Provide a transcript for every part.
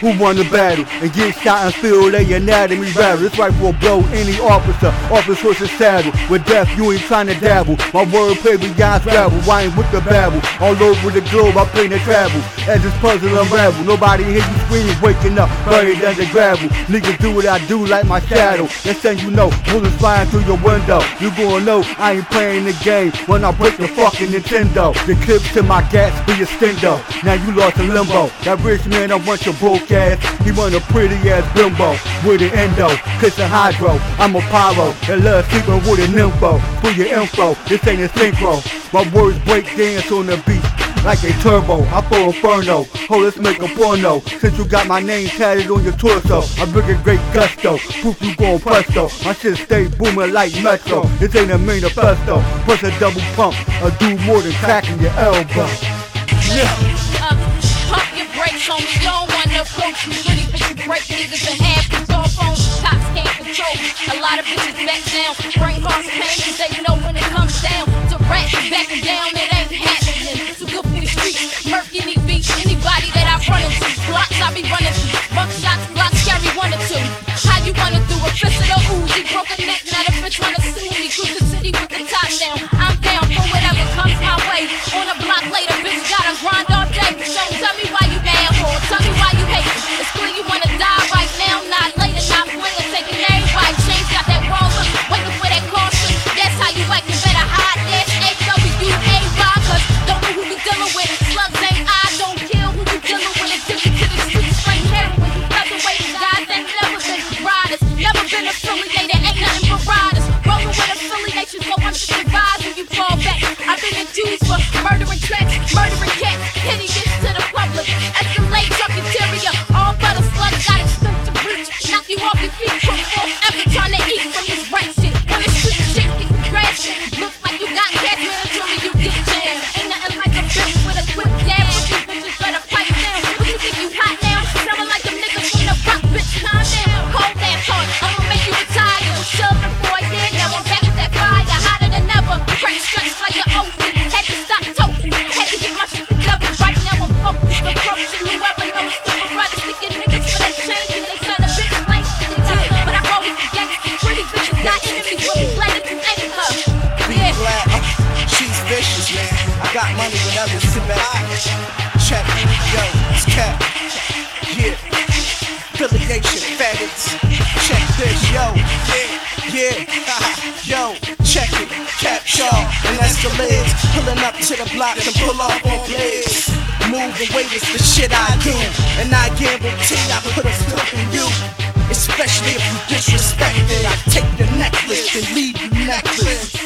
who won the battle and get shot and feel their anatomy rattle. This right will blow any officer off his horse's saddle. With death, you ain't trying to dabble. My word play beyond travel. I ain't with the babble. All over the globe, I play the travel. As this puzzle unravel, nobody hear you screaming, waking up, buried under gravel. Niggas do what I do like my shadow. Next thing you know, bullets flying through your window. You gonna know I ain't playing the game when I break the fucking Nintendo. The clips to my gas be a stendo. Now you lost in limbo. That rich man, I want your broke ass. He run a pretty ass bimbo with an endo. Kissing hydro. I'm a pyro that love sleeping with an info. For your info, this ain't a synchro. My words break dance on the beat like a turbo. I for inferno. Oh, let's make a porno. Since you got my name tatted on your torso, I bring a great gusto. Proof you gon' presto. My shit stay booming like Metro. This ain't a manifesto. Plus a double pump. I do more than cracking your elbow. Yeah. Uh, pump your brakes, homie. You don't half. Cause all phones, cops can't control. A lot of bitches back down. Brain they know when it comes down. To down, it ain't happening. Too good for the streets. Anybody that I. Blocks I be running blocks carry one or two. How you fist of the Uzi? Neck, now the bitch wanna me. City with the top down. I'm down for whatever comes my way. On a block later, bitch gotta grind murdering got money whenever sit back. Check, yo, it's cap. Yeah. Affiliation, faggots. Check this, yo. Yeah, yeah. yo, check it. Cap Shaw and Escalades. Pulling up to the block and pull off on blades. Move wait is the shit I do. And I guarantee I put a stop in you. Especially if you disrespect it. I take the necklace and leave you necklace.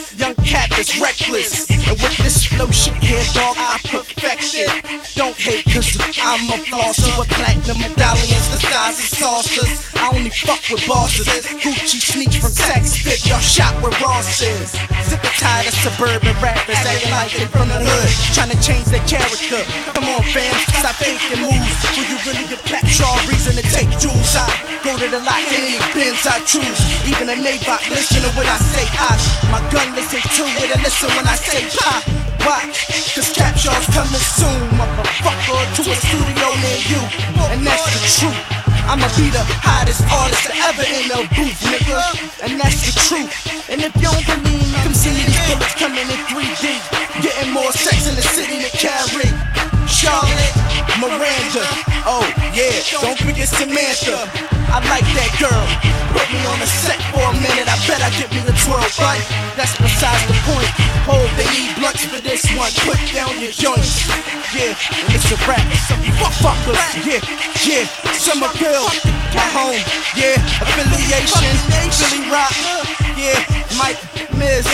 Is reckless. And with this flow shit here, dog, I perfect it. Don't hate, cause I'm a flosser with platinum medallions the size of saucers. I only fuck with bosses. Gucci sneaks from Saks Fifth, y'all shot with Rosses. Sick and tired of suburban rappers acting like they from the hood, trying to change their character. Come on, fam, stop faking moves. Will you really get black shaw reason to take jewels? I go to the lot, any bins I choose. Even a neighbor listen to what I say. I, my gun listen to it and listen when I say pop. Watch, cause Capshaws coming soon, motherfucker, to a studio near you. And that's the truth. I'ma be the hottest artist ever in the booth, nigga. And that's the truth. And if you don't believe me, come see these bullets coming in 3D. Getting more sex in the city to carry. Charlotte, Miranda, oh yeah, don't forget Samantha. I like that girl. Put me on the set for a minute. I bet I get me the 12 right. That's besides the point. Put down your joints. Yeah, and it's a rap. Some fuckers. Yeah, yeah. Somerville, my home. Yeah, affiliation. Philly Rock. Yeah, Mike Miz.